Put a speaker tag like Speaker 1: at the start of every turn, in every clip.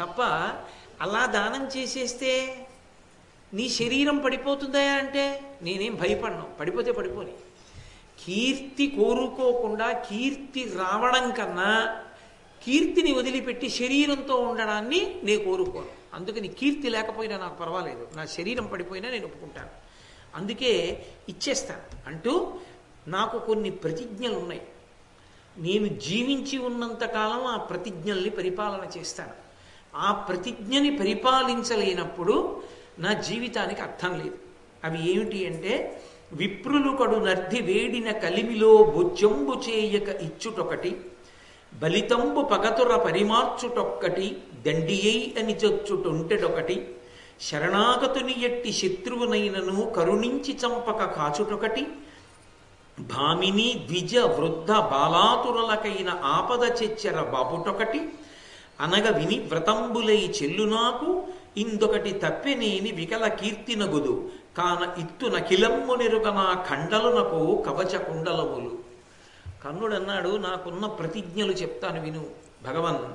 Speaker 1: తప్ప అలా దానం చేసేస్తే నీ శరీరం పడిపోతుందా అంటే నేనేం భయపడను. పడిపోతే పడిపోని. కీర్తి కోరుకోకుండా కీర్తి రావడం కన్నా కీర్తిని వదిలిపెట్టి శరీరంతో ఉండడాన్ని నేను కోరుకోను. అందుకని కీర్తి లేకపోయినా నాకు పర్వాలేదు. నా శరీరం పడిపోయినా నేను ఒప్పుకుంటాను. అందుకే ఇచ్చేస్తాను. అంటూ నాకు కొన్ని ప్రతిజ్ఞలు ఉన్నాయి. నేను జీవించి ఉన్నంతకాలం ఆ ప్రతిజ్ఞల్ని పరిపాలన చేస్తాను. ఆ ప్రతిజ్ఞని పరిపాలించలేనప్పుడు నా జీవితానికి అర్థం లేదు. అవి ఏమిటి అంటే విప్రులు కడు నర్ధి వేడిన కలిమిలో బొజ్జంబు చేయక ఇచ్చుటొకటి బలితంబు పగతుర పరిమార్చుటొక్కటి దండియై అని చచ్చుటొంటెడొకటి శరణాగతుని ఎట్టి శత్రువునైనను కరుణించి చంపక కాచుటొకటి భామిని ద్విజ వృద్ధ బాలాతురులకైన ఆపద చెచ్చెర బాపుటొకటి అనగ విని వ్రతంబులై చెల్లు నాకు ఇందొకటి తప్పెనేని వికల కీర్తినగుదు. కాన ఇత్తు నకిలమ్ము నా ఖండలునకు కవచ కుండలములు. కన్నుడన్నాడు నాకున్న ప్రతిజ్ఞలు చెప్తాను విను భగవన్.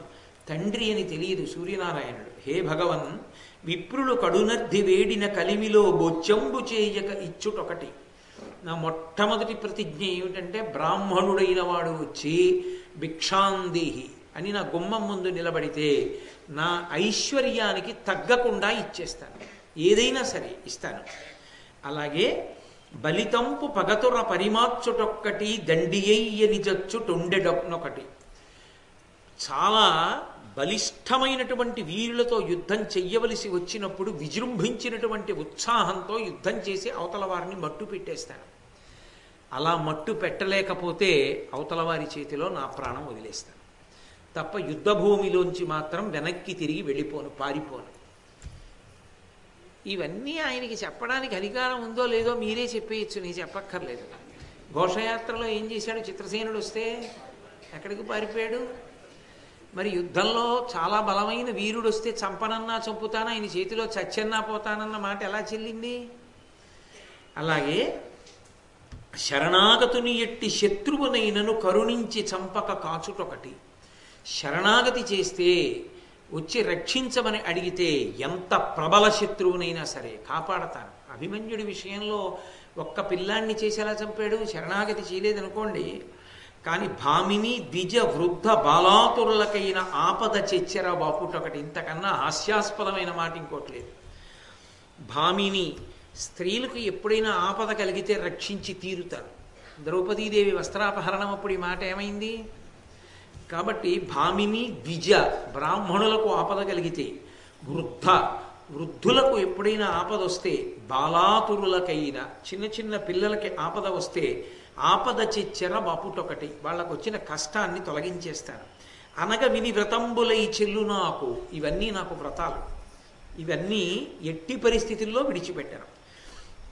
Speaker 1: తండ్రి అని తెలియదు సూర్యనారాయణుడు. హే భగవన్ విప్రులు కడునర్ధి వేడిన కలిమిలో బొచ్చంబు చేయక ఇచ్చుటొకటి. నా మొట్టమొదటి ప్రతిజ్ఞ ఏమిటంటే బ్రాహ్మణుడైన వాడు వచ్చి భిక్షాందేహి. అని నా గుమ్మం ముందు నిలబడితే నా ఐశ్వర్యానికి తగ్గకుండా ఇచ్చేస్తాను. ఏదైనా సరే ఇస్తాను. అలాగే బలితంపు పగతుర పరిమార్చుటొక్కటి దండియయ్యని జచ్చుటొండెడొకటి చాలా బలిష్టమైనటువంటి వీరులతో యుద్ధం చెయ్యవలసి వచ్చినప్పుడు విజృంభించినటువంటి ఉత్సాహంతో యుద్ధం చేసి అవతల వారిని మట్టు పెట్టేస్తాను. అలా మట్టు పెట్టలేకపోతే అవతల వారి చేతిలో నా ప్రాణం వదిలేస్తాను. తప్ప యుద్ధ భూమిలోంచి మాత్రం వెనక్కి తిరిగి వెళ్ళిపోను పారిపోను. ఇవన్నీ ఆయనకి చెప్పడానికి అధికారం ఉందో లేదో మీరే చెప్పేయచ్చు నేను చెప్పక్కర్లేదు. ఘోషయాత్రలో ఏం చేశాడు? చిత్రసేనుడు వస్తే ఎక్కడికి పారిపోయాడు? మరి యుద్ధంలో చాలా బలమైన వీరుడు వస్తే చంపనన్నా చంపుతానా ఆయన చేతిలో చచ్చన్నా పోతానన్న మాట ఎలా చెల్లింది? అలాగే శరణాగతుని ఎట్టి శత్రువునైనను కరుణించి చంపక కాచుటొకటి. శరణాగతి చేస్తే వచ్చి రక్షించమని అడిగితే ఎంత ప్రబల శత్రువునైనా సరే కాపాడతాను. అభిమన్యుడి విషయంలో ఒక్క పిల్లాన్ని చేసేలా చంపాడు శరణాగతి చేయలేదనుకోండి. కానీ భామిని ద్విజ వృద్ధ బాలాతురులకైన ఆపద చెచ్చెర బాపుటొకటి ఇంతకన్నా హాస్యాస్పదమైన మాట ఇంకోటి లేదు. భామిని స్త్రీలకు ఎప్పుడైనా ఆపద కలిగితే రక్షించి తీరుతారు. ద్రౌపదీదేవి వస్త్రాపహరణం అప్పుడు ఈ మాట ఏమైంది? కాబట్టి భామిని ద్విజ బ్రాహ్మణులకు ఆపద కలిగితే వృద్ధ వృద్ధులకు ఎప్పుడైనా ఆపద వస్తే బాలాతురులకైనా చిన్న చిన్న పిల్లలకి ఆపద వస్తే ఆపద చిచ్చెర బాపుటొకటి వాళ్ళకు వచ్చిన కష్టాన్ని తొలగించేస్తాను అనగ విని వ్రతంబులై చెల్లు నాకు ఇవన్నీ నాకు వ్రతాలు. ఇవన్నీ ఎట్టి పరిస్థితుల్లో విడిచిపెట్టాను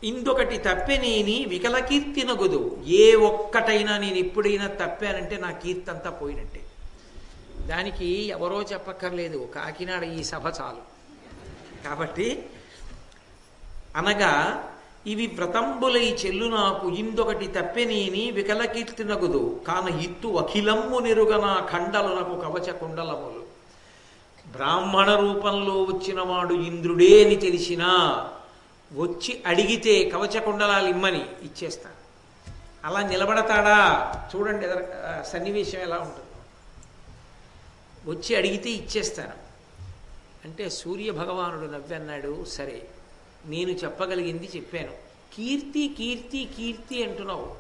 Speaker 1: ఇందొకటి తప్పెనేని వికల కీర్తి నగుదు. ఏ ఒక్కటైనా నేను ఎప్పుడైనా తప్పానంటే నా కీర్తి అంతా పోయినట్టే. దానికి ఎవరో చెప్పక్కర్లేదు. కాకినాడ ఈ సభ చాలు. కాబట్టి అనగా ఇవి వ్రతంబులై చెల్లు నాకు ఇందొకటి తప్పెనేని వికల కీర్తి నగుదు. కాన ఇత్తు అఖిలమ్ము నెరుగన ఖండలునకు కవచ కుండలములు. బ్రాహ్మణ రూపంలో వచ్చినవాడు ఇంద్రుడే అని తెలిసినా వచ్చి అడిగితే కవచకుండలాలు ఇమ్మని ఇచ్చేస్తాను అలా నిలబడతాడా? చూడండి ఎదర సన్నివేశం ఎలా ఉంటుంది. వచ్చి అడిగితే ఇచ్చేస్తాను అంటే సూర్య భగవానుడు నవ్వన్నాడు సరే నేను చెప్పగలిగింది చెప్పాను. కీర్తి కీర్తి కీర్తి అంటున్నావు.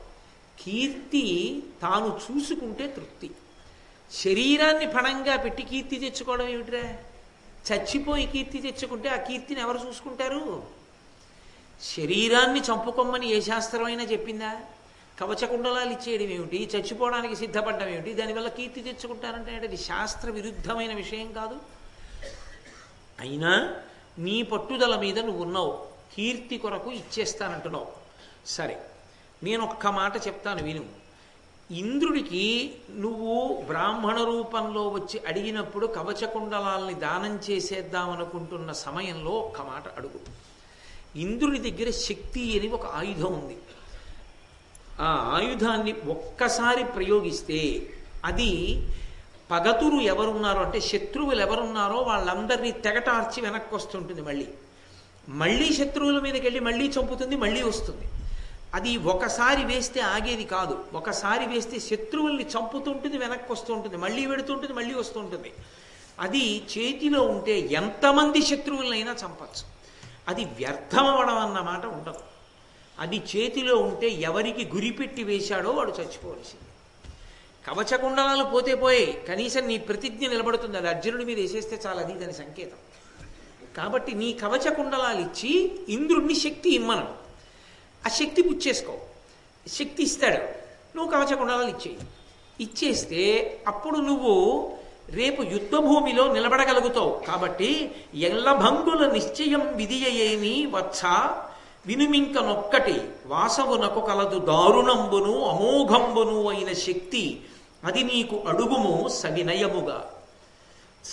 Speaker 1: కీర్తి తాను చూసుకుంటే తృప్తి. శరీరాన్ని పణంగా పెట్టి కీర్తి తెచ్చుకోవడం ఏమిట్రా? చచ్చిపోయి కీర్తి తెచ్చుకుంటే ఆ కీర్తిని ఎవరు చూసుకుంటారు? శరీరాన్ని చంపుకోమని ఏ శాస్త్రమైనా చెప్పిందా? కవచకుండలాలు ఇచ్చేయడం ఏమిటి? చచ్చిపోవడానికి సిద్ధపడడం ఏమిటి? దానివల్ల కీర్తి తెచ్చుకుంటారంటే అది శాస్త్ర విరుద్ధమైన విషయం కాదు. అయినా నీ పట్టుదల మీద నువ్వు ఉన్నావు కీర్తి కొరకు ఇచ్చేస్తానంటున్నావు. సరే నేను ఒక్క మాట చెప్తాను విను. ఇంద్రుడికి నువ్వు బ్రాహ్మణ రూపంలో వచ్చి అడిగినప్పుడు కవచకుండలాల్ని దానం చేసేద్దామనుకుంటున్న సమయంలో ఒక్క మాట అడుగు. ఇంద్రుడి దగ్గర శక్తి అని ఒక ఆయుధం ఉంది. ఆ ఆయుధాన్ని ఒక్కసారి ప్రయోగిస్తే అది పగతురు ఎవరున్నారో అంటే శత్రువులు ఎవరున్నారో వాళ్ళందరినీ తెగటార్చి వెనక్కి వస్తుంటుంది మళ్ళీ. మళ్ళీ శత్రువుల మీదకి వెళ్ళి మళ్ళీ చంపుతుంది మళ్ళీ వస్తుంది. అది ఒకసారి వేస్తే ఆగేది కాదు. ఒకసారి వేస్తే శత్రువుల్ని చంపుతుంటుంది వెనక్కి వస్తుంటుంది మళ్ళీ వెడుతుంటుంది మళ్ళీ వస్తుంటుంది. అది చేతిలో ఉంటే ఎంతమంది శత్రువులనైనా చంపచ్చు. అది వ్యర్థమవడం అన్నమాట ఉండదు. అది చేతిలో ఉంటే ఎవరికి గురిపెట్టి వేశాడో వాడు చచ్చిపోవలసింది. కవచకుండలాలు పోతే పోయి కనీసం నీ ప్రతిజ్ఞ నిలబడుతుంది. అది అర్జునుడి మీద వేసేస్తే చాలా అది దాని సంకేతం. కాబట్టి నీ కవచ కుండలాలు ఇచ్చి ఇంద్రుడిని శక్తి ఇమ్మను. ఆ శక్తి పుచ్చేసుకో శక్తి ఇస్తాడు. నువ్వు కవచ కుండలాలు ఇచ్చేయి. ఇచ్చేస్తే అప్పుడు నువ్వు రేపు యుద్ధభూమిలో నిలబడగలుగుతావు. కాబట్టి ఎల్లభంగుల నిశ్చయం విధియేమి వచ్చ వినుమింకనొక్కటి వాసవునకు కలదు దారుణంబును అమోఘంబును అయిన శక్తి. అది నీకు అడుగుము సవినయముగా.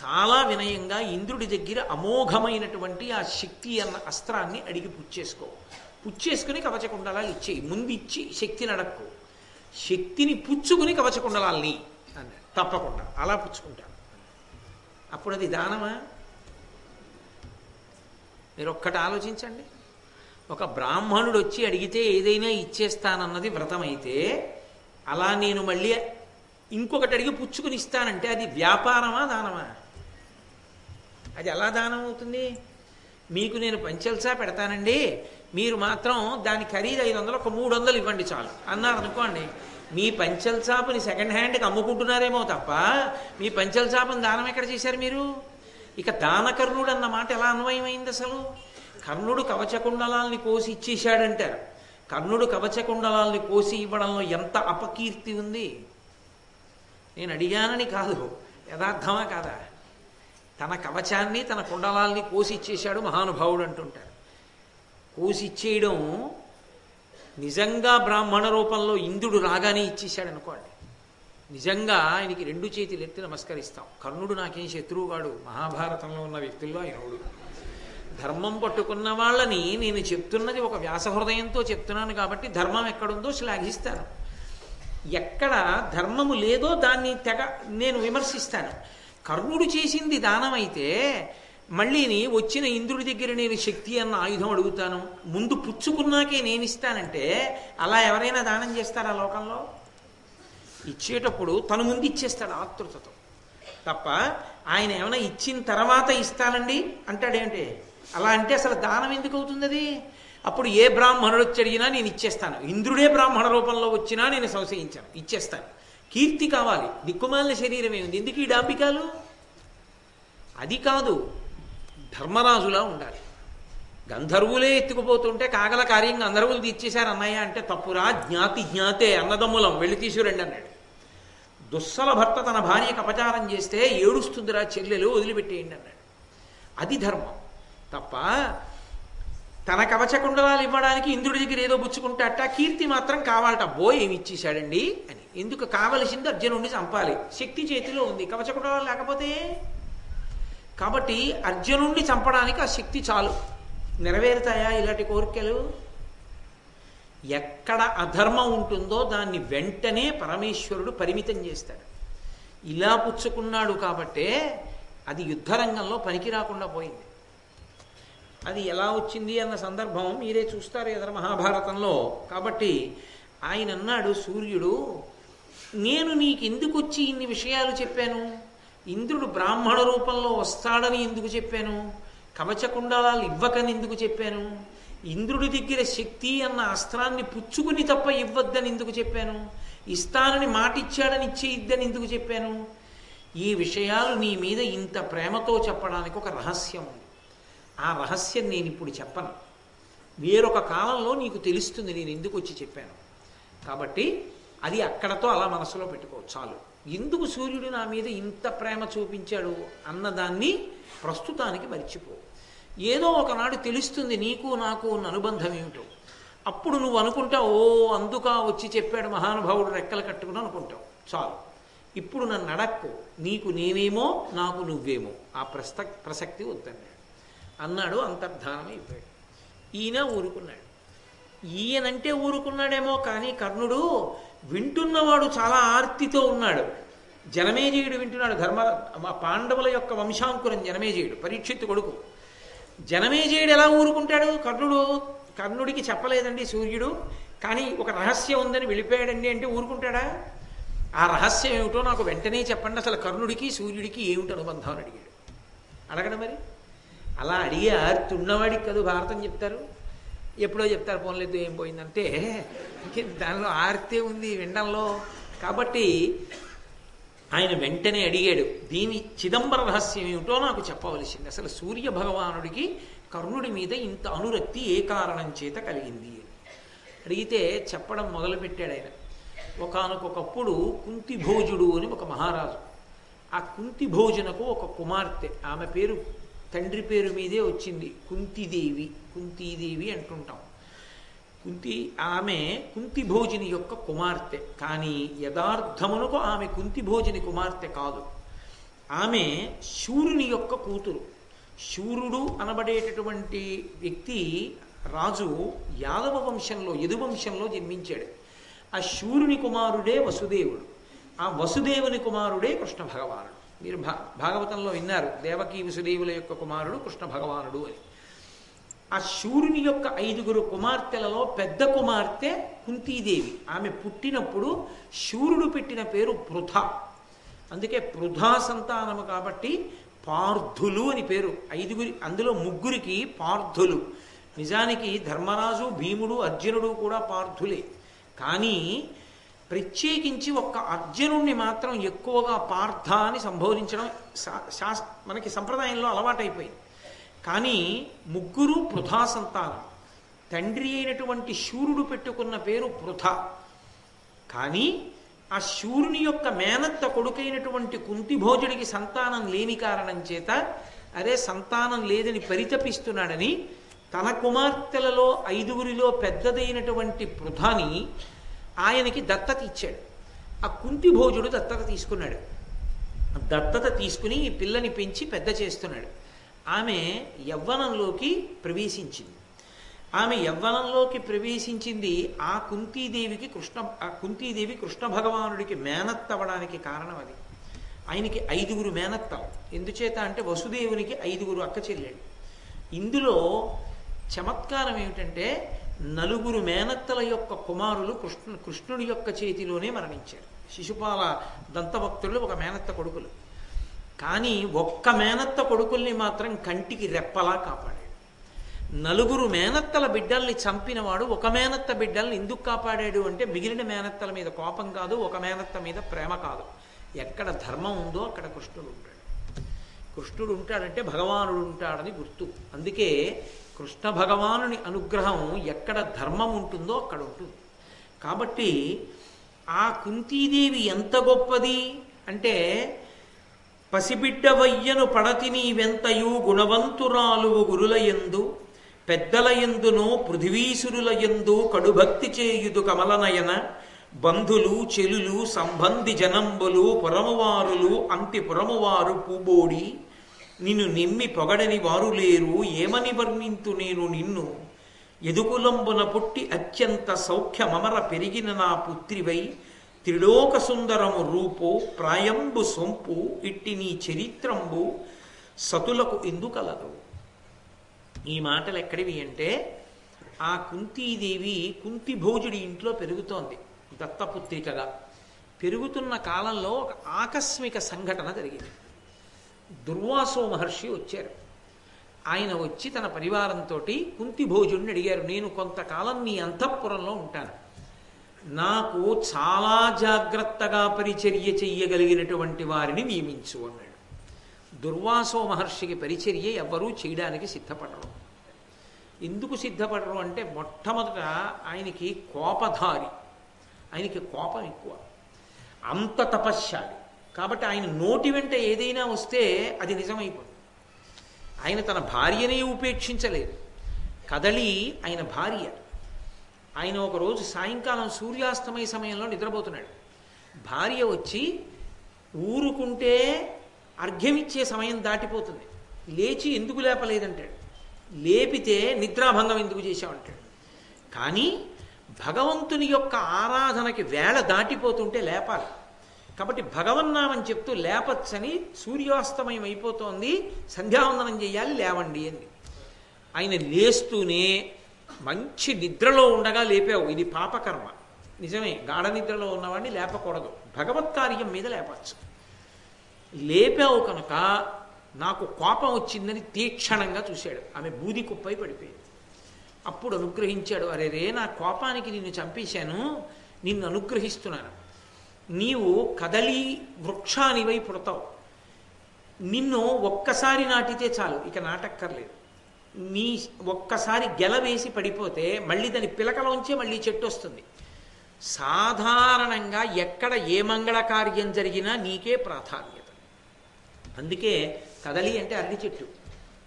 Speaker 1: చాలా వినయంగా ఇంద్రుడి దగ్గర అమోఘమైనటువంటి ఆ శక్తి అన్న అస్త్రాన్ని అడిగి పుచ్చేసుకో. పుచ్చేసుకుని కవచకుండలాలు ఇచ్చేయి. ముందు ఇచ్చి శక్తిని అడక్కు శక్తిని పుచ్చుకుని కవచకుండలాల్ని. తప్పకుండా. అలా పుచ్చుకుంటాను. అప్పుడు అది దానమా? మీరు ఒక్కటి ఆలోచించండి. ఒక బ్రాహ్మణుడు వచ్చి అడిగితే ఏదైనా ఇచ్చేస్తానన్నది వ్రతమైతే అలా నేను మళ్ళీ ఇంకొకటి అడిగి పుచ్చుకుని ఇస్తానంటే అది వ్యాపారమా దానమా? అది ఎలా దానం అవుతుంది మీకు నేను పంచల్సా పెడతానండి? మీరు మాత్రం దాని ఖరీదు ఐదు వందలు ఒక మూడు వందలు ఇవ్వండి చాలు. అన్నారు అనుకోండి మీ పంచల్ చాపుని సెకండ్ హ్యాండ్కి అమ్ముకుంటున్నారేమో తప్ప మీ పంచల్ చాపని దానం ఎక్కడ చేశారు మీరు? ఇక దానకర్ణుడు అన్న మాట ఎలా అన్వయమైంది అసలు? కర్ణుడు కవచకుండలాల్ని కోసి ఇచ్చేశాడంటారు. కర్ణుడు కవచకుండలాల్ని కోసి ఇవ్వడంలో ఎంత అపకీర్తి ఉంది? నేను అడిగానని కాదు. యథార్థమా కాదా? తన కవచాన్ని తన కుండలాల్ని కోసి ఇచ్చేశాడు మహానుభావుడు అంటుంటారు. కోసి ఇచ్చేయడం నిజంగా బ్రాహ్మణ రూపంలో ఇంద్రుడు రాగానే ఇచ్చేశాడు అనుకోండి నిజంగా ఆయనకి రెండు చేతులు ఎత్తి నమస్కరిస్తాం. కర్ణుడు నాకేం శత్రువుగాడు? మహాభారతంలో ఉన్న వ్యక్తుల్లో ఆయనవుడు ధర్మం పట్టుకున్న వాళ్ళని నేను చెప్తున్నది ఒక వ్యాస హృదయంతో చెప్తున్నాను కాబట్టి ధర్మం ఎక్కడుందో శ్లాఘిస్తాను. ఎక్కడ ధర్మము లేదో దాన్ని తెగ నేను విమర్శిస్తాను. కర్ణుడు చేసింది దానమైతే మళ్ళీని వచ్చిన ఇంద్రుడి దగ్గర నేను శక్తి అన్న ఆయుధం అడుగుతాను. ముందు పుచ్చుకున్నాకే నేను ఇస్తానంటే అలా ఎవరైనా దానం చేస్తారా లోకంలో? ఇచ్చేటప్పుడు తను ముందు ఇచ్చేస్తాడు ఆతృతతో తప్ప ఆయన ఏమైనా ఇచ్చిన తర్వాత ఇస్తానండి? అంటాడేంటి అలా అంటే అసలు దానం ఎందుకు అవుతుంది అది అప్పుడు ఏ బ్రాహ్మణుడు వచ్చి అడిగినా నేను ఇచ్చేస్తాను. ఇంద్రుడే బ్రాహ్మణ రూపంలో వచ్చినా నేను సంశయించాను. ఇచ్చేస్తాను. కీర్తి కావాలి. దిక్కుమాలిన శరీరం ఉంది. ఎందుకు ఈ డాంబికాలు? అది కాదు. ధర్మరాజులా ఉండాలి. గంధర్వులే ఎత్తుకుపోతుంటే కాగల కార్యంగా గంధర్వులు తీర్చేశారు అన్నయ్య అంటే తప్పురా జ్ఞాతి జ్ఞాతే అన్నదమ్ములం వెళ్ళి తీసుకురండి అన్నాడు. దుస్సల భర్త తన భార్యకు అపచారం చేస్తే ఏడుస్తుందిరా చెల్లెలు వదిలిపెట్టేయండి అన్నాడు. అది ధర్మం. తప్ప తన కవచకుండలాలు ఇవ్వడానికి ఇంద్రుడి దగ్గర ఏదో పుచ్చుకుంటాట కీర్తి మాత్రం కావాలట బో ఏమి ఇచ్చేశాడండి? అని. ఎందుకు కావలసింది అర్జునుడిని చంపాలి. శక్తి చేతిలో ఉంది. కవచకుండలాలు లేకపోతే కాబట్టి అర్జునుణ్ణి చంపడానికి ఆ శక్తి చాలు. నెరవేరుతాయా ఇలాంటి కోరికలు? ఎక్కడ అధర్మం ఉంటుందో దాన్ని వెంటనే పరమేశ్వరుడు పరిమితం చేస్తాడు. ఇలా పుచ్చుకున్నాడు కాబట్టే అది యుద్ధరంగంలో పనికి రాకుండా పోయింది. అది ఎలా వచ్చింది అన్న సందర్భం మీరే చూస్తారు ఎదర మహాభారతంలో. కాబట్టి ఆయన అన్నాడు సూర్యుడు నేను నీకు ఎందుకు వచ్చి ఇన్ని విషయాలు చెప్పాను? ఇంద్రుడు బ్రాహ్మణ రూపంలో వస్తాడని ఎందుకు చెప్పాను? కవచకుండలాలు ఇవ్వకని ఎందుకు చెప్పాను? ఇంద్రుడి దగ్గర శక్తి అన్న అస్త్రాన్ని పుచ్చుకుని తప్ప ఇవ్వద్దని ఎందుకు చెప్పాను? ఇస్తానని మాటిచ్చాడని ఇచ్చేయిద్దని ఎందుకు చెప్పాను? ఈ విషయాలు నీ మీద ఇంత ప్రేమతో చెప్పడానికి ఒక రహస్యం ఉంది. ఆ రహస్యం నేను ఇప్పుడు చెప్పను. వేరొక కాలంలో నీకు తెలుస్తుంది నేను ఎందుకు వచ్చి చెప్పాను. కాబట్టి అది అక్కడతో అలా మనసులో పెట్టుకో చాలు. ఎందుకు సూర్యుడు నా మీద ఇంత ప్రేమ చూపించాడు అన్నదాన్ని ప్రస్తుతానికి మర్చిపో. ఏదో ఒకనాడు తెలుస్తుంది నీకు నాకు ఉన్న అనుబంధం ఏమిటో. అప్పుడు నువ్వు అనుకుంటావు ఓ అందుక వచ్చి చెప్పాడు మహానుభావుడు రెక్కలు కట్టుకుని అనుకుంటావు. చాలు. ఇప్పుడు నన్ను అడక్కు నీకు నేనేమో నాకు నువ్వేమో. ఆ ప్రస్త ప్రసక్తి వద్దన్నాడు. అన్నాడు అంతర్ధానం అయిపోయాడు ఈయన ఊరుకున్నాడు. ఈయనంటే ఊరుకున్నాడేమో కానీ కర్ణుడు వింటున్నవాడు చాలా ఆర్తితో ఉన్నాడు. జనమేజయుడు వింటున్నాడు. ధర్మ మా పాండవుల యొక్క వంశాంకురం జనమేజయుడు పరీక్షిత్తు కొడుకు. జనమేజయుడు ఎలా ఊరుకుంటాడు? కర్ణుడు కర్ణుడికి చెప్పలేదండి సూర్యుడు. కానీ ఒక రహస్యం ఉందని వెళ్ళిపోయాడండి అంటే ఊరుకుంటాడా? ఆ రహస్యం ఏమిటో నాకు వెంటనే చెప్పండి. అసలు కర్ణుడికి సూర్యుడికి ఏమిటి అనుబంధం అని అడిగాడు. అడగడం మరి? అలా అడిగే ఆర్తి ఉన్నవాడికి కదా భారతం చెప్తారు. ఎప్పుడో చెప్తారు పోన్లేదు ఏం పోయిందంటే దానిలో ఆర్తే ఉంది వినడంలో. కాబట్టి ఆయన వెంటనే అడిగాడు దీని చిదంబర రహస్యం ఏమిటో నాకు చెప్పవలసింది. అసలు సూర్య భగవానుడికి కర్ణుడి మీద ఇంత అనురక్తి ఏ కారణం చేత కలిగింది? అని అడిగితే చెప్పడం మొదలుపెట్టాడు ఆయన. ఒకనకొకప్పుడు కుంతి భోజుడు అని ఒక మహారాజు. ఆ కుంతి భోజనకు ఒక కుమార్తె ఆమె పేరు తండ్రి పేరు మీదే వచ్చింది. కుంతిదేవి కుంతీదేవి అంటుంటాం. కుంతి ఆమె కుంతి భోజిని యొక్క కుమార్తె. కానీ యథార్థమునకు ఆమె కుంతి భోజిని కుమార్తె కాదు. ఆమె శూరుని యొక్క కూతురు. శూరుడు అనబడేటటువంటి వ్యక్తి రాజు యాదవ వంశంలో యదువంశంలో జన్మించాడు. ఆ శూరుని కుమారుడే వసుదేవుడు. ఆ వసుదేవుని కుమారుడే కృష్ణ భగవానుడు. మీరు భా భాగవతంలో విన్నారు దేవకీ వసుదేవుల యొక్క కుమారుడు కృష్ణ భగవానుడు అని. ఆ శూరుని యొక్క ఐదుగురు కుమార్తెలలో పెద్ద కుమార్తె కుంతీదేవి. ఆమె పుట్టినప్పుడు శూరుడు పెట్టిన పేరు పృథ. అందుకే పృథా సంతానము కాబట్టి పార్థులు అని పేరు. ఐదుగురి అందులో ముగ్గురికి పార్థులు. నిజానికి ధర్మరాజు భీముడు అర్జునుడు కూడా పార్థులే. కానీ ప్రత్యేకించి ఒక్క అర్జునుణ్ణి మాత్రం ఎక్కువగా పార్థ అని సంబోధించడం శాస్ మనకి సంప్రదాయంలో అలవాటైపోయింది. కానీ ముగ్గురు పృథా సంతానం. తండ్రి అయినటువంటి శూరుడు పెట్టుకున్న పేరు పృథ. కానీ ఆ శూరుని యొక్క మేనత్త కొడుకైనటువంటి కుంతిభోజుడికి సంతానం లేని కారణం చేత అరే సంతానం లేదని పరితపిస్తున్నాడని తన కుమార్తెలలో ఐదుగురిలో పెద్దదైనటువంటి పృథాని ఆయనకి దత్తత ఇచ్చాడు. ఆ కుంతి భోజుడు దత్తత తీసుకున్నాడు. దత్తత తీసుకుని ఈ పిల్లని పెంచి పెద్ద చేస్తున్నాడు. ఆమె యవ్వనంలోకి ప్రవేశించింది. ఆమె యవ్వనంలోకి ప్రవేశించింది ఆ కుంతీదేవికి కృష్ణ ఆ కుంతీదేవి కృష్ణ భగవానుడికి మేనత్తవడానికి కారణం అది. ఆయనకి ఐదుగురు మేనత్తావు ఎందుచేత అంటే వసుదేవునికి ఐదుగురు అక్క చెల్లెళ్ళు. ఇందులో చమత్కారం ఏమిటంటే నలుగురు మేనత్తల యొక్క కుమారులు కృష్ణు కృష్ణుడి యొక్క చేతిలోనే మరణించారు. శిశుపాల దంతభక్తులు ఒక మేనత్త కొడుకులు. కానీ ఒక్క మేనత్త కొడుకుల్ని మాత్రం కంటికి రెప్పలా కాపాడాడు. నలుగురు మేనత్తల బిడ్డల్ని చంపినవాడు ఒక మేనత్త బిడ్డల్ని ఎందుకు కాపాడాడు అంటే మిగిలిన మేనత్తల మీద కోపం కాదు ఒక మేనత్త మీద ప్రేమ కాదు. ఎక్కడ ధర్మం ఉందో అక్కడ కృష్ణుడు ఉంటాడు. కృష్ణుడు ఉంటాడంటే భగవానుడు ఉంటాడని గుర్తు. అందుకే కృష్ణ భగవానుని అనుగ్రహం ఎక్కడ ధర్మం ఉంటుందో అక్కడ ఉంటుంది. కాబట్టి ఆ కుంతీదేవి ఎంత గొప్పది అంటే పసిబిడ్డ వయ్యను పడతిని వెంతయు గుణవంతురాలువు గురులయందు పెద్దలయందును పృథివీసురులయందు కడుభక్తి చేయుదు కమలనయన బంధులు చెలులు సంబంధి జనంబులు పురమువారులు అంతి పురమువారు పూబోడి నిన్ను నిమ్మి పొగడని వారు లేరు ఏమని వర్ణింతు నేను నిన్ను? ఎదుకులంబున పుట్టి అత్యంత సౌఖ్యమమర పెరిగిన నా పుత్రివై త్రిలోక సుందరము రూపు ప్రాయంబు సొంపు ఇట్టి నీ చరిత్రంబు సతులకు ఎందుకలదు? ఈ మాటలు ఎక్కడివి అంటే ఆ కుంతీదేవి కుంతి భోజుడి ఇంట్లో పెరుగుతోంది దత్తపుత్రికగా. పెరుగుతున్న కాలంలో ఒక ఆకస్మిక సంఘటన జరిగింది. దుర్వాసో మహర్షి వచ్చారు. ఆయన వచ్చి తన పరివారంతో కుంతి భోజుడిని అడిగారు నేను కొంతకాలం నీ అంతఃపురంలో ఉంటాను. నాకు చాలా జాగ్రత్తగా పరిచర్య చెయ్యగలిగినటువంటి వారిని నియమించు అన్నాడు. దుర్వాసో మహర్షికి పరిచర్య ఎవ్వరూ చేయడానికి సిద్ధపడరు. ఎందుకు సిద్ధపడరు అంటే మొట్టమొదట ఆయనకి కోపధారి ఆయనకి కోపం ఎక్కువ. అంత తపశ్శాలి. కాబట్టి ఆయన నోటి వెంట ఏదైనా వస్తే అది నిజమైపోతుంది. ఆయన తన భార్యనే ఉపేక్షించలేదు. కదలి ఆయన భార్య. ఆయన ఒకరోజు సాయంకాలం సూర్యాస్తమయ సమయంలో నిద్రపోతున్నాడు. భార్య వచ్చి ఊరుకుంటే అర్ఘ్యమిచ్చే సమయం దాటిపోతుంది. లేచి ఎందుకు లేపలేదంటాడు? లేపితే నిద్రాభంగం ఎందుకు చేశామంటాడు కానీ భగవంతుని యొక్క ఆరాధనకి వేళ దాటిపోతుంటే లేపాలి. కాబట్టి భగవన్నామని చెప్తూ లేపచ్చని సూర్యాస్తమయం అయిపోతోంది సంధ్యావందనం చేయాలి లేవండి అని ఆయన లేస్తూనే మంచి నిద్రలో ఉండగా లేపావు. ఇది పాపకర్మ. నిజమే గాఢ నిద్రలో ఉన్నవాడిని లేపకూడదు. భగవత్ కార్యం మీద లేపచ్చు. లేపావు కనుక నాకు కోపం వచ్చిందని తీక్షణంగా చూశాడు. ఆమె బూది కుప్పై పడిపోయింది. అప్పుడు అనుగ్రహించాడు అరే రే నా కోపానికి నిన్ను చంపేశాను నిన్ను అనుగ్రహిస్తున్నాను. నీవు కదలి వృక్షానివై పుడతావు. నిన్ను ఒక్కసారి నాటితే చాలు ఇక నాటక్కర్లేదు. నీ ఒక్కసారి గెలవేసి పడిపోతే మళ్ళీ దాని పిలకలోంచే మళ్ళీ చెట్టు వస్తుంది. సాధారణంగా ఎక్కడ ఏ మంగళ కార్యం జరిగినా నీకే ప్రాధాన్యత. అందుకే కదలి అంటే అరటి చెట్టు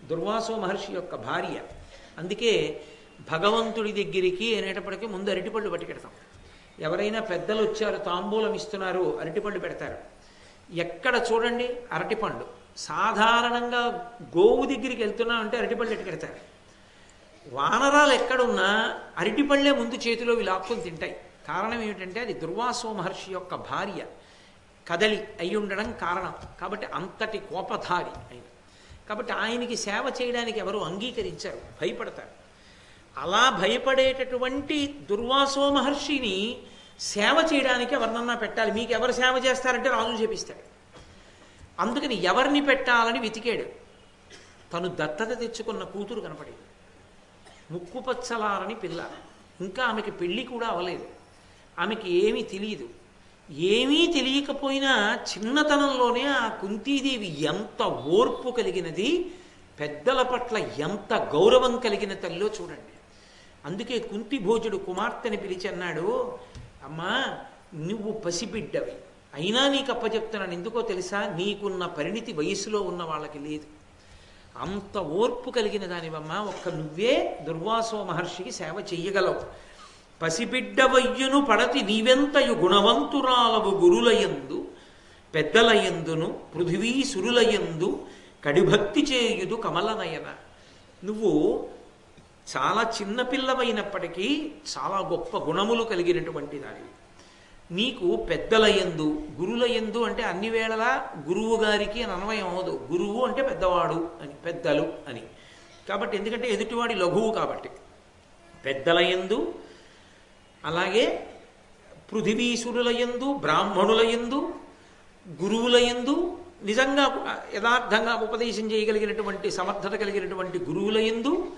Speaker 1: దుర్వాసో మహర్షి యొక్క భార్య. అందుకే భగవంతుడి దగ్గరికి అనేటప్పటికీ ముందు అరటిపళ్ళు పట్టుకెడతాం. ఎవరైనా పెద్దలు వచ్చారు తాంబూలం ఇస్తున్నారు అరటిపండు పెడతారు. ఎక్కడ చూడండి అరటిపండు. సాధారణంగా గోవు దగ్గరికి వెళ్తున్నా అంటే అరటిపళ్ళు ఎట్టుకెడతారు వానరాలు ఎక్కడున్నా అరటిపళ్ళే ముందు చేతిలో లాక్కుని తింటాయి. కారణం ఏమిటంటే అది దుర్వాసో మహర్షి యొక్క భార్య కదలి అయి ఉండడం కారణం. కాబట్టి అంతటి కోపధారి ఆయన. కాబట్టి ఆయనకి సేవ చేయడానికి ఎవరు అంగీకరించారు భయపడతారు. అలా భయపడేటటువంటి దుర్వాసో మహర్షిని సేవ చేయడానికి ఎవరినన్నా పెట్టాలి. మీకు ఎవరు సేవ చేస్తారంటే రాజు చేపిస్తాడు. అందుకని ఎవరిని పెట్టాలని వెతికాడు. తను దత్తత తెచ్చుకున్న కూతురు కనపడేది. ముక్కుపచ్చలారని పిల్ల. ఇంకా ఆమెకి పెళ్ళి కూడా అవ్వలేదు. ఆమెకి ఏమీ తెలియదు. ఏమీ తెలియకపోయినా చిన్నతనంలోనే ఆ కుంతీదేవి ఎంత ఓర్పు కలిగినది పెద్దల పట్ల ఎంత గౌరవం కలిగిన తల్లిలో చూడండి. అందుకే కుంతి భోజుడు కుమార్తెని పిలిచి అన్నాడు అమ్మా నువ్వు పసిబిడ్డవి. అయినా నీకు అప్పచెప్తున్నాను. ఎందుకో తెలుసా? నీకున్న పరిణితి వయసులో ఉన్న వాళ్ళకి లేదు. అంత ఓర్పు కలిగిన దానివమ్మా ఒక్క నువ్వే దుర్వాసో మహర్షికి సేవ చెయ్యగలవు. పసిబిడ్డవయ్యును పడతి నీవెంతయు గుణవంతురాలవు గురులయందు పెద్దలయందును పృథివీ సురులయందు కడిభక్తి చేయుదు కమలనయన. నువ్వు చాలా చిన్నపిల్లవైనప్పటికీ చాలా గొప్ప గుణములు కలిగినటువంటి దానివి. నీకు పెద్దలయందు గురులయందు అంటే అన్ని వేళలా గురువు గారికి అని అన్వయం అవదు. గురువు అంటే పెద్దవాడు అని పెద్దలు అని. కాబట్టి ఎందుకంటే ఎదుటివాడి లఘువు కాబట్టి. పెద్దలయందు అలాగే పృథివీసురులయందు బ్రాహ్మణులయందు గురువులయందు నిజంగా యథార్థంగా ఉపదేశం చేయగలిగినటువంటి సమర్థత కలిగినటువంటి గురువులయందు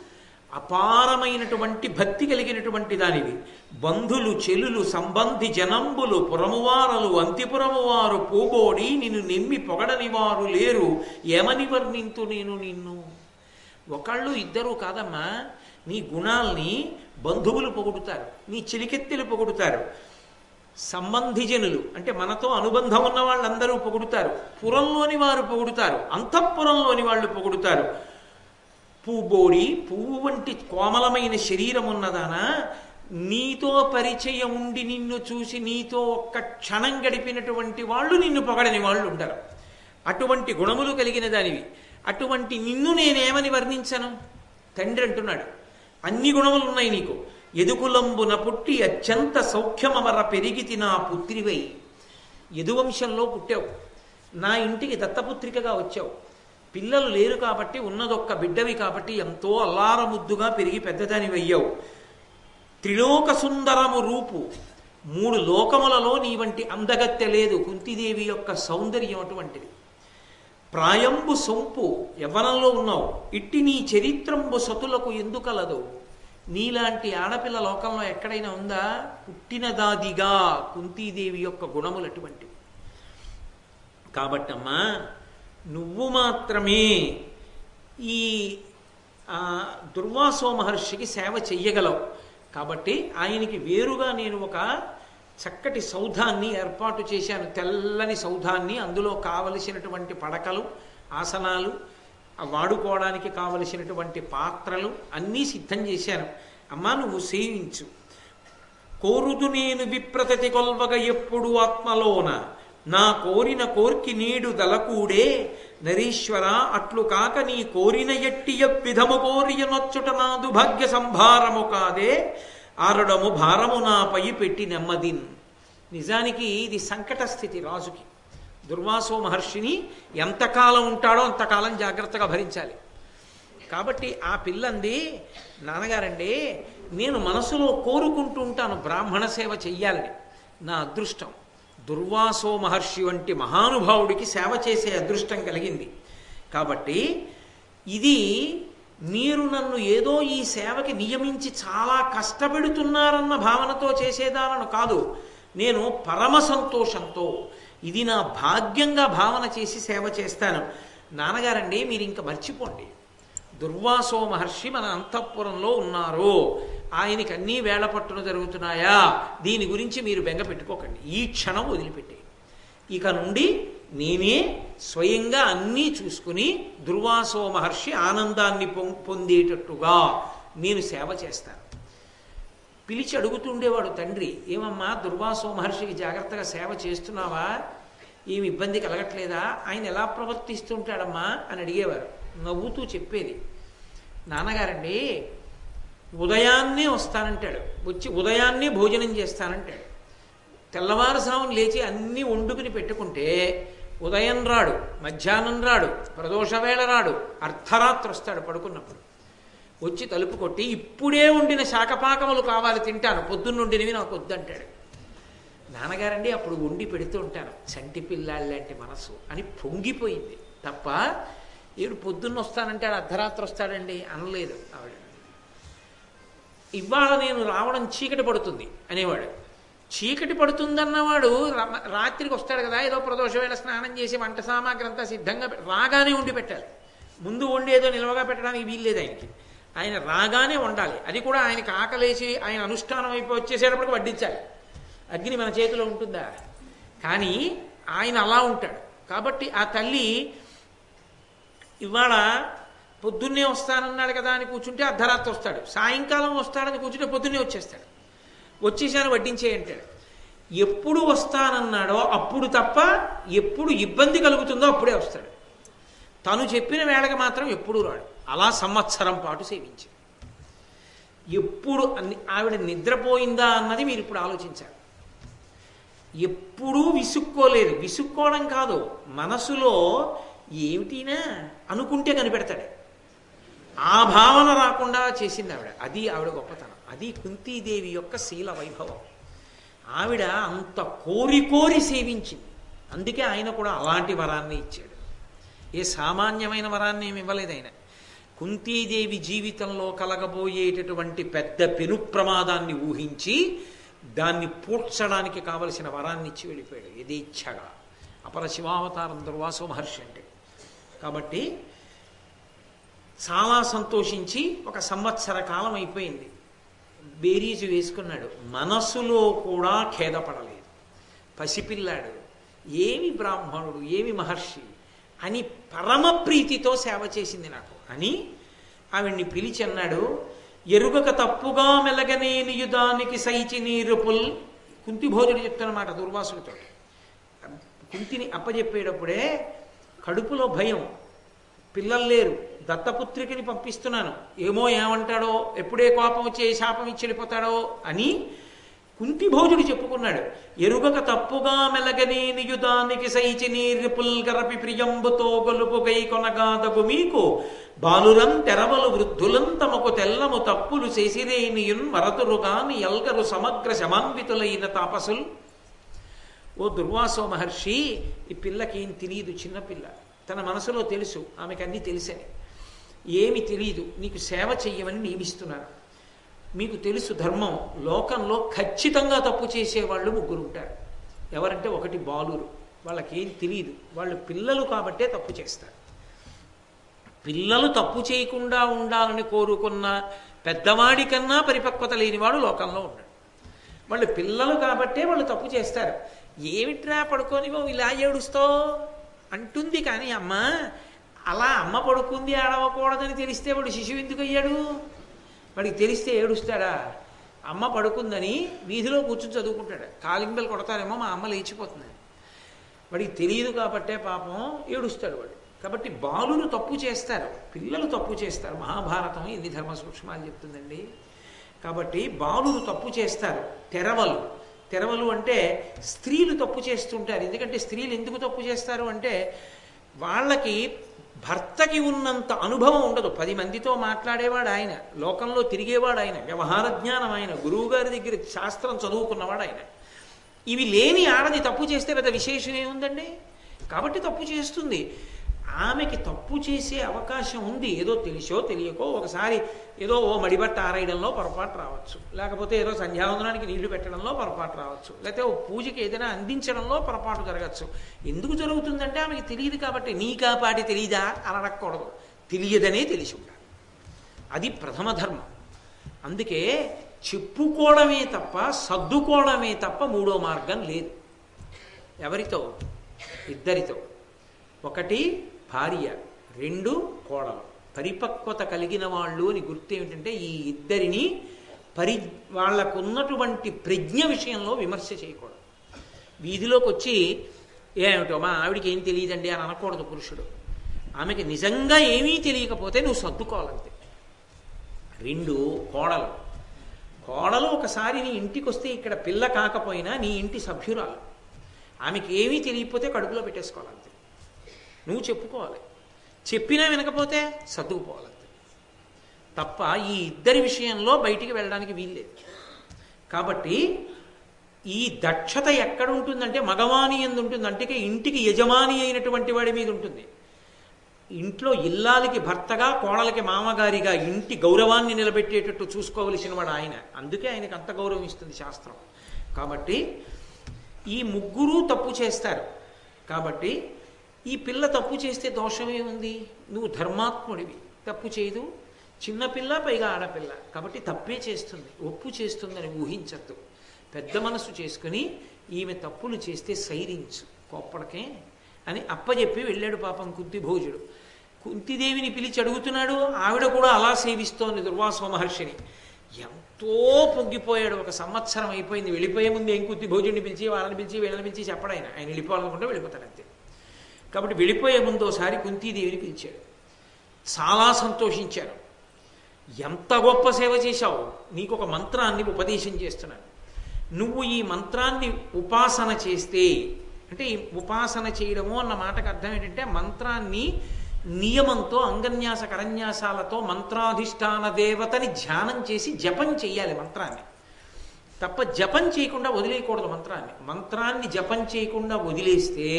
Speaker 1: అపారమైనటువంటి భక్తి కలిగినటువంటి దానివి. బంధులు చెలులు సంబంధి జనంబులు పురమువారలు అంతిపురమువారు పోగోడి నిన్ను నిమ్మి పొగడని వారు లేరు. ఏమని వర్ణింతు నేను నిన్ను? ఒకళ్ళు ఇద్దరు కాదమ్మా. నీ గుణాల్ని బంధువులు పొగుడుతారు. నీ చిలికెత్తెలు పొగుడుతారు. సంబంధిజనులు అంటే మనతో అనుబంధం ఉన్న వాళ్ళందరూ పొగుడుతారు. పురంలోని వారు పొగుడుతారు. అంతఃపురంలోని వాళ్ళు పొగుడుతారు. పూబోడి పువ్వు వంటి కోమలమైన శరీరం ఉన్నదానా నీతో పరిచయం ఉండి నిన్ను చూసి నీతో ఒక్క క్షణం గడిపినటువంటి వాళ్ళు నిన్ను పొగడని వాళ్ళు ఉండరు. అటువంటి గుణములు కలిగిన దానివి. అటువంటి నిన్ను నేనేమని వర్ణించను? తండ్రి అంటున్నాడు. అన్ని గుణములు ఉన్నాయి నీకు. ఎదుకులంబున పుట్టి అత్యంత సౌఖ్యమమర పెరిగితి నా పుత్రివై. యదువంశంలో పుట్టావు. నా ఇంటికి దత్తపుత్రికగా వచ్చావు. పిల్లలు లేరు కాబట్టి ఉన్నదొక్క బిడ్డవి కాబట్టి ఎంతో అల్లారముద్దుగా పెరిగి పెద్దదాని అయ్యావు త్రిలోక సుందరము రూపు. మూడు లోకములలో నీ వంటి అందగత్తె లేదు. కుంతిదేవి యొక్క సౌందర్యం అటువంటిది. ప్రాయంబు సొంపు యవ్వనంలో ఉన్నావు. ఇట్టి నీ చరిత్రంబు సతులకు ఎందుకలదు? నీలాంటి ఆడపిల్ల లోకంలో ఎక్కడైనా ఉందా? పుట్టినదాదిగా కుంతీదేవి యొక్క గుణములు అటువంటివి కాబట్టమ్మా నువ్వు మాత్రమే ఈ దుర్వాసో మహర్షికి సేవ చెయ్యగలవు. కాబట్టి ఆయనకి వేరుగా నేను ఒక చక్కటి సౌధాన్ని ఏర్పాటు చేశాను. తెల్లని సౌధాన్ని అందులో కావలసినటువంటి పడకలు ఆసనాలు వాడుకోవడానికి కావలసినటువంటి పాత్రలు అన్నీ సిద్ధం చేశాను. అమ్మా నువ్వు సేవించు. కోరుదు నేను విప్రతతి కొల్వగ ఎప్పుడు ఆత్మలోన. నా కోరిన కోర్కి నీడు దలకూడే నరీశ్వర అట్లు కాక నీ కోరిన ఎట్టియ విధము కోరియ నొచ్చుట నాదు భాగ్య సంభారము కాదే ఆరడము భారము నాపై పెట్టి నెమ్మదిన్. నిజానికి ఇది సంకట స్థితి రాజుకి. దుర్వాసో మహర్షిని ఎంతకాలం ఉంటాడో అంతకాలం జాగ్రత్తగా భరించాలి. కాబట్టి ఆ పిల్లంది నాన్నగారండి నేను మనసులో కోరుకుంటూ ఉంటాను బ్రాహ్మణ సేవ చెయ్యాలని. నా అదృష్టం. దుర్వాసో మహర్షి వంటి మహానుభావుడికి సేవ చేసే అదృష్టం కలిగింది. కాబట్టి ఇది మీరు నన్ను ఏదో ఈ సేవకి నియమించి చాలా కష్టపెడుతున్నారన్న భావనతో చేసేదానను కాదు. నేను పరమ సంతోషంతో ఇది నా భాగ్యంగా భావన చేసి సేవ చేస్తాను. నాన్నగారండి మీరు ఇంకా మర్చిపోండి. దుర్వాసో మహర్షి మన అంతఃపురంలో ఉన్నారు. ఆయనకి అన్నీ వేళ పట్టున జరుగుతున్నాయా? దీని గురించి మీరు బెంగ పెట్టుకోకండి. ఈ క్షణం వదిలిపెట్టే ఇక నుండి నేనే స్వయంగా అన్నీ చూసుకుని దుర్వాసో మహర్షి ఆనందాన్ని పొం- పొందేటట్టుగా నేను సేవ చేస్తాను. పిలిచి అడుగుతుండేవాడు తండ్రి ఏమమ్మా దుర్వాసో మహర్షికి జాగ్రత్తగా సేవ చేస్తున్నావా? ఏమి ఇబ్బంది కలగట్లేదా? ఆయన ఎలా ప్రవర్తిస్తుంటాడమ్మా? అని అడిగేవారు. నవ్వుతూ చెప్పేది నాన్నగారండి ఉదయాన్నే వస్తానంటాడు. వచ్చి ఉదయాన్నే భోజనం చేస్తానంటాడు. తెల్లవారుసాము లేచి అన్నీ వండుకుని పెట్టుకుంటే ఉదయం రాడు మధ్యాహ్నం రాడు ప్రదోషవేళ రాడు అర్ధరాత్రి వస్తాడు పడుకున్నప్పుడు. వచ్చి తలుపు కొట్టి ఇప్పుడే వండిన శాకపాకములు కావాలి తింటాను పొద్దున్నుండినవి నాకు వద్దంటాడు. నాన్నగారండి అప్పుడు వండి పెడుతూ ఉంటాను. చంటి పిల్లాళ్ళంటి మనసు అని పొంగిపోయింది. తప్ప ఏడు పొద్దున్న వస్తానంటాడు అర్ధరాత్రి వస్తాడండి అనలేదు ఆవిడ. ఇవాళ నేను రావడం చీకటి పడుతుంది అనేవాడు. చీకటి పడుతుందన్నవాడు రాత్రికి వస్తాడు కదా ఏదో ప్రదోషమైన స్నానం చేసి వంట సామాగ్రి అంతా సిద్ధంగా రాగానే ఉండి పెట్టాలి. ముందు వండి ఏదో నిల్వగా పెట్టడానికి వీల్లేదు ఆయనకి. ఆయన రాగానే వండాలి. అది కూడా ఆయనకి ఆకలేసి ఆయన అనుష్ఠానం అయిపోయి వచ్చేసేటప్పటికి వడ్డించాలి. అగ్ని మన చేతిలో ఉంటుందా? కానీ ఆయన అలా ఉంటాడు. కాబట్టి ఆ తల్లి ఇవాళ పొద్దున్నే వస్తానన్నాడు కదా అని కూర్చుంటే అర్ధరాత్రి వస్తాడు. సాయంకాలం వస్తాడని కూర్చుంటే పొద్దున్నే వచ్చేస్తాడు. వచ్చేసాను వడ్డించే అంటాడు ఎప్పుడు వస్తానన్నాడో అప్పుడు తప్ప ఎప్పుడు ఇబ్బంది కలుగుతుందో అప్పుడే వస్తాడు. తను చెప్పిన వేళకి మాత్రం ఎప్పుడు రాడు. అలా సంవత్సరం పాటు సేవించి. ఎప్పుడు అన్ని- ఆవిడ నిద్రపోయిందా అన్నది మీరు ఇప్పుడు ఆలోచించారు ఎప్పుడూ విసుక్కోలేదు. విసుక్కోవడం కాదు. మనసులో ఏమిటినా అనుకుంటే కనిపెడతాడు. ఆ భావన రాకుండా చేసింది ఆవిడ. అది ఆవిడ గొప్పతనం. అది కుంతీదేవి యొక్క శీల వైభవం. ఆవిడ అంత కోరి కోరి సేవించింది. అందుకే ఆయన కూడా అలాంటి వరాన్ని ఇచ్చాడు. ఏ సామాన్యమైన వరాన్ని ఏమి ఇవ్వలేదు ఆయన. కుంతీదేవి జీవితంలో కలగబోయేటటువంటి పెద్ద పెను ప్రమాదాన్ని ఊహించి దాన్ని పూడ్చడానికి కావలసిన వరాన్ని ఇచ్చి వెళ్ళిపోయాడు. యథేచ్ఛగా. అపర శివావతారం దుర్వాసో మహర్షి అంటే. కాబట్టి చాలా సంతోషించి ఒక సంవత్సర కాలం అయిపోయింది. బేరీజు వేసుకున్నాడు. మనసులో కూడా ఖేదపడలేదు. పసిపిల్లాడు. ఏమి బ్రాహ్మణుడు ఏమి మహర్షి అని పరమ ప్రీతితో సేవ చేసింది నాకు. అని ఆవిడ్ని పిలిచి అన్నాడు ఎరుగక తప్పుగా మెలగనేనియుదానికి సైచి నీరుపుల్ కుంతి భోజుడు చెప్తున్నమాట దుర్వాసుడితో. కుంతిని అప్పజెప్పేటప్పుడే కడుపులో భయం. పిల్లలు లేరు. దత్తపుత్రికని పంపిస్తున్నాను. ఏమో ఏమంటాడో ఎప్పుడే కోపం వచ్చి ఏ శాపం ఇచ్చి వెళ్ళిపోతాడో అని కుంతి భోజుడు చెప్పుకున్నాడు. ఎరుగక తప్పుగా మెలగని నియుదానికి సైచి నీరిపుల్ గరపి ప్రియంబుతో గొలుపుగై కొనగాదగు మీకు. బాలురం తెరవలు వృద్ధులం తమకు తెల్లము తప్పులు చేసిరేనియున్ మరతురుగాని ఎల్గరు సమగ్ర శమాన్వితులైన తాపసులు. ఓ దుర్వాసో మహర్షి ఈ పిల్లకి ఏం తెలియదు చిన్నపిల్ల తన మనసులో తెలుసు ఆమెకు అన్నీ తెలిసని. ఏమి తెలియదు నీకు సేవ చెయ్యమని నియమిస్తున్నారు. మీకు తెలుసు ధర్మం. లోకంలో ఖచ్చితంగా తప్పు చేసేవాళ్ళు ముగ్గురు ఉంటారు. ఎవరంటే ఒకటి బాలురు. వాళ్ళకేం తెలియదు వాళ్ళు పిల్లలు కాబట్టే తప్పు చేస్తారు. పిల్లలు తప్పు చేయకుండా ఉండాలని కోరుకున్న పెద్దవాడి కన్నా పరిపక్వత లేనివాడు లోకంలో ఉన్నాడు. వాళ్ళు పిల్లలు కాబట్టే వాళ్ళు తప్పు చేస్తారు. ఏమిట్రా పడుకొని ఇలా ఏడుస్తావు? అంటుంది కానీ అమ్మ అలా అమ్మ పడుకుంది ఆడవకూడదని తెలిస్తే వాడు శిశువు ఎందుకు అయ్యాడు? వాడికి తెలిస్తే ఏడుస్తాడా? అమ్మ పడుకుందని వీధిలో కూర్చుని చదువుకుంటాడు. కాలింబెలు కొడతారేమో మా అమ్మ లేచిపోతుంది. వాడికి తెలియదు కాబట్టే పాపం ఏడుస్తాడు వాడు. కాబట్టి బాలులు తప్పు చేస్తారు పిల్లలు తప్పు చేస్తారు. మహాభారతం ఎన్ని ధర్మ సూక్ష్మాలు చెప్తుందండి. కాబట్టి బాలులు తప్పు చేస్తారు తెరవలు. తెరవలు అంటే స్త్రీలు తప్పు చేస్తుంటారు. ఎందుకంటే స్త్రీలు ఎందుకు తప్పు చేస్తారు అంటే వాళ్ళకి భర్తకి ఉన్నంత అనుభవం ఉండదు. పది మందితో మాట్లాడేవాడు ఆయన లోకంలో తిరిగేవాడు ఆయన వ్యవహార జ్ఞానం ఆయన గురువు గారి దగ్గర శాస్త్రం చదువుకున్నవాడు ఆయన. ఇవి లేని ఆడది తప్పు చేస్తే పెద్ద విశేషం ఏముందండి? కాబట్టి తప్పు చేస్తుంది. ఆమెకి తప్పు చేసే అవకాశం ఉంది. ఏదో తెలిసో తెలియకో ఒకసారి ఏదో ఓ మడిబట్ట ఆరేయడంలో పొరపాటు రావచ్చు. లేకపోతే ఏదో సంధ్యావందనానికి నీళ్ళు పెట్టడంలో పొరపాటు రావచ్చు. లేకపోతే ఓ పూజకి ఏదైనా అందించడంలో పొరపాటు జరగచ్చు. ఎందుకు జరుగుతుందంటే ఆమెకి తెలియదు కాబట్టి నీ కాపాటి తెలియదా అని అడగకూడదు. తెలియదనే తెలిసి ఉండాలి. అది ప్రథమ ధర్మం. అందుకే చెప్పుకోవడమే తప్ప సర్దుకోవడమే తప్ప మూడో మార్గం లేదు. ఎవరితో? ఇద్దరితో. ఒకటి భార్య రెండు కోడలు. పరిపక్వత కలిగిన వాళ్ళు అని గుర్తు ఏమిటంటే ఈ ఇద్దరిని పరి వాళ్ళకున్నటువంటి ప్రజ్ఞ విషయంలో విమర్శ చేయకూడదు. వీధిలోకి వచ్చి ఏమిటో మా ఆవిడికి ఏం తెలియదండి అని అనకూడదు పురుషుడు. ఆమెకి నిజంగా ఏమీ తెలియకపోతే నువ్వు సర్దుకోవాలంతే. రెండు కోడలు. కోడలు ఒకసారి నీ ఇంటికి వస్తే ఇక్కడ పిల్ల కాకపోయినా నీ ఇంటి సభ్యురాలు. ఆమెకి ఏమీ తెలియకపోతే కడుపులో పెట్టేసుకోవాలంతే. నువ్వు చెప్పుకోవాలి. చెప్పినా వినకపోతే సర్దుకుపోవాలంతే తప్ప ఈ ఇద్దరి విషయంలో బయటికి వెళ్ళడానికి వీల్లేదు. కాబట్టి ఈ దక్షత ఎక్కడ ఉంటుందంటే మగవాణి ఎందు ఉంటుంది అంటే ఇంటికి యజమాని అయినటువంటి వాడి మీద ఉంటుంది. ఇంట్లో ఇల్లాలకి భర్తగా కోడలకి మామగారిగా ఇంటి గౌరవాన్ని నిలబెట్టేటట్టు చూసుకోవలసిన వాడు ఆయన. అందుకే ఆయనకు అంత గౌరవం ఇస్తుంది శాస్త్రం. కాబట్టి ఈ ముగ్గురు తప్పు చేస్తారు. కాబట్టి ఈ పిల్ల తప్పు చేస్తే దోషమే ఉంది. నువ్వు ధర్మాత్ముడివి. తప్పు చేయదు. చిన్నపిల్ల పైగా ఆడపిల్ల. కాబట్టి తప్పే చేస్తుంది. ఒప్పు చేస్తుందని ఊహించద్దు. పెద్ద మనసు చేసుకుని ఈమె తప్పులు చేస్తే సైరించు. కోప్పడకే అని అప్పచెప్పి వెళ్ళాడు పాపం కుంతి భోజుడు. కుంతిదేవిని పిలిచి అడుగుతున్నాడు. ఆవిడ కూడా అలా సేవిస్తోంది దుర్వాస మహర్షిని. ఎంతో పొంగిపోయాడు. ఒక సంవత్సరం అయిపోయింది. వెళ్ళిపోయే ముందు ఏం కుంతి భోజుడిని పిలిచి వాళ్ళని పిలిచి వీళ్ళని పిలిచి చెప్పడాయన ఆయన వెళ్ళిపోవాలనుకుంటే వెళ్ళిపోతాడు అంతే. కాబట్టి వెళ్ళిపోయే ముందు ఒకసారి కుంతీదేవిని పిలిచాడు. చాలా సంతోషించారు ఎంత గొప్ప సేవ చేశావు? నీకు ఒక మంత్రాన్ని ఉపదేశం చేస్తున్నాను. నువ్వు ఈ మంత్రాన్ని ఉపాసన చేస్తే అంటే ఈ ఉపాసన చేయడము అన్న మాటకు అర్థం ఏంటంటే మంత్రాన్ని నియమంతో అంగన్యాస కరన్యాసాలతో మంత్రాధిష్టాన దేవతని ధ్యానం చేసి జపం చేయాలి మంత్రాన్ని. తప్ప జపం చేయకుండా వదిలేయకూడదు మంత్రాన్ని. మంత్రాన్ని జపం చేయకుండా వదిలేస్తే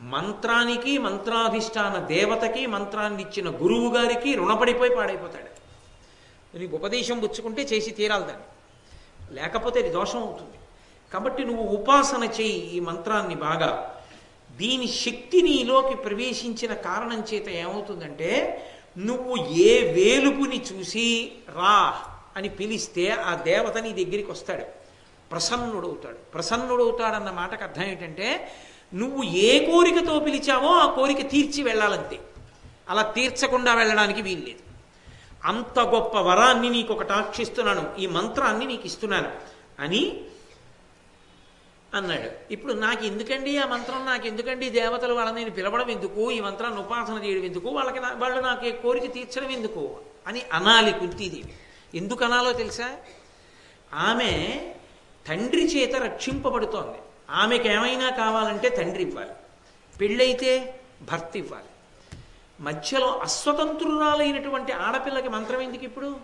Speaker 1: మంత్రానికి మంత్రాధిష్టాన దేవతకి మంత్రాన్ని ఇచ్చిన గురువు గారికి రుణపడిపోయి పాడైపోతాడు. నీకు ఉపదేశం పుచ్చుకుంటే చేసి తీరాలి దాన్ని. లేకపోతే ఇది దోషం అవుతుంది. కాబట్టి నువ్వు ఉపాసన చేయి ఈ మంత్రాన్ని బాగా. దీని శక్తి నీలోకి ప్రవేశించిన కారణం చేత ఏమవుతుందంటే నువ్వు ఏ వేలుపుని చూసి రా అని పిలిస్తే ఆ దేవత నీ దగ్గరికి వస్తాడు. ప్రసన్నుడవుతాడు. ప్రసన్నుడవుతాడన్న మాటకు అర్థం ఏంటంటే నువ్వు ఏ కోరికతో పిలిచావో ఆ కోరిక తీర్చి వెళ్ళాలంతే. అలా తీర్చకుండా వెళ్ళడానికి వీల్లేదు అంత గొప్ప వరాన్ని నీకు ఒకటి ఆక్షిస్తున్నాను ఈ మంత్రాన్ని నీకు ఇస్తున్నాను అని అన్నాడు. ఇప్పుడు నాకు ఎందుకండి ఆ మంత్రం? నాకు ఎందుకండి దేవతలు వాళ్ళని నేను పిలవడం ఎందుకు? ఈ మంత్రాన్ని ఉపాసన చేయడం ఎందుకు? వాళ్ళకి వాళ్ళు నాకు ఈ కోరిక తీర్చడం ఎందుకు? అని అనాలి కుంతీదేవి. ఎందుకు అనాలో తెలుసా? ఆమె తండ్రి చేత రక్షింపబడుతోంది. ఆమెకి ఏమైనా కావాలంటే తండ్రి ఇవ్వాలి పెళ్ళైతే భర్త ఇవ్వాలి మధ్యలో అస్వతంత్రురాలైనటువంటి ఆడపిల్లకి మంత్రం ఎందుకు ఇప్పుడు?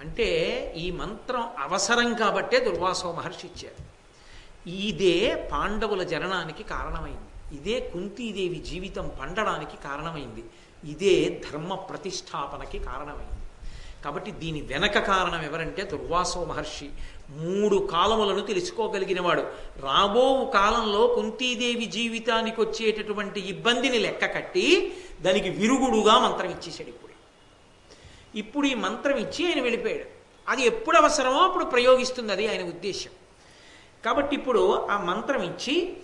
Speaker 1: అంటే ఈ మంత్రం అవసరం కాబట్టే దుర్వాసో మహర్షి ఇచ్చారు. ఇదే పాండవుల జననానికి కారణమైంది. ఇదే కుంతీదేవి జీవితం పండడానికి కారణమైంది. ఇదే ధర్మ ప్రతిష్టాపనకి కారణమైంది. కాబట్టి దీని వెనక కారణం ఎవరంటే దుర్వాసో మహర్షి. మూడు కాలములను తెలుసుకోగలిగినవాడు. రాబో కాలంలో కుంతీదేవి జీవితానికి వచ్చేటటువంటి ఇబ్బందిని లెక్క కట్టి దానికి విరుగుడుగా మంత్రం ఇచ్చేసాడు ఇప్పుడు. ఇప్పుడు ఈ మంత్రం ఇచ్చి ఆయన వెళ్ళిపోయాడు. అది ఎప్పుడు అవసరమో అప్పుడు ప్రయోగిస్తుంది అది ఆయన ఉద్దేశం. కాబట్టి ఇప్పుడు ఆ మంత్రం ఇచ్చి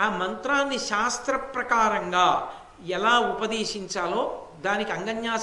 Speaker 1: ఆ మంత్రాన్ని శాస్త్ర ప్రకారంగా ఎలా ఉపదేశించాలో దానికి అంగన్యాస